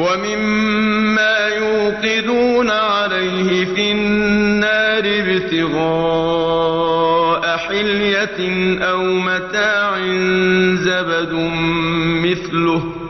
ومما يوقدون عليه في النار ابتغاء حلية أو متاع زبد مثله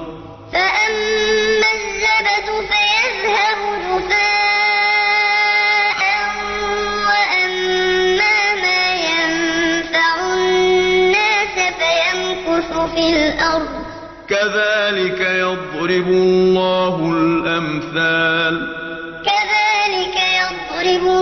في الأرض. كذلك يضرب الله الأمثال. كذلك يضرب